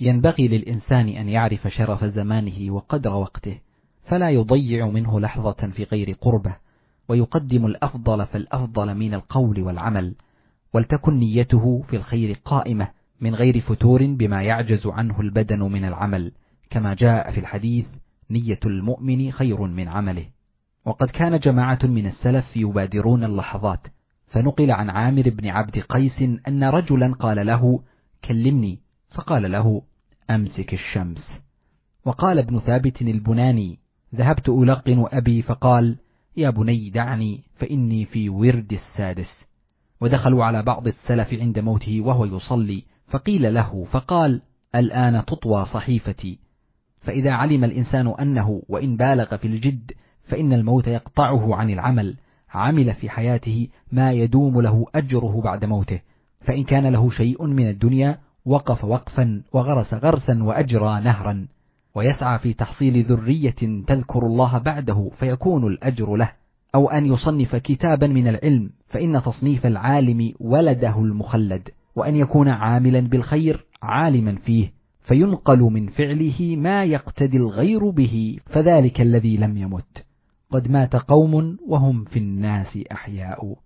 ينبغي للإنسان أن يعرف شرف زمانه وقدر وقته فلا يضيع منه لحظة في غير قربه ويقدم الأفضل فالأفضل من القول والعمل ولتكن نيته في الخير قائمة من غير فتور بما يعجز عنه البدن من العمل كما جاء في الحديث نية المؤمن خير من عمله. وقد كان جماعة من السلف يبادرون اللحظات فنقل عن عامر بن عبد قيس أن رجلا قال له كلمني فقال له أمسك الشمس. وقال ابن ثابت البناني ذهبت ألقن أبي فقال يا بني دعني فإني في ورد السادس. ودخلوا على بعض السلف عند موته وهو يصلي. فقيل له فقال الآن تطوى صحيفتي. فإذا علم الإنسان أنه وإن بالغ في الجد فإن الموت يقطعه عن العمل. عمل في حياته ما يدوم له أجره بعد موته. فإن كان له شيء من الدنيا وقف وقفا وغرس غرسا وأجرى نهرا ويسعى في تحصيل ذرية تذكر الله بعده فيكون الأجر له أو أن يصنف كتابا من العلم فإن تصنيف العالم ولده المخلد وأن يكون عاملا بالخير عالما فيه فينقل من فعله ما يقتدي الغير به فذلك الذي لم يمت. قد مات قوم وهم في الناس أحياء.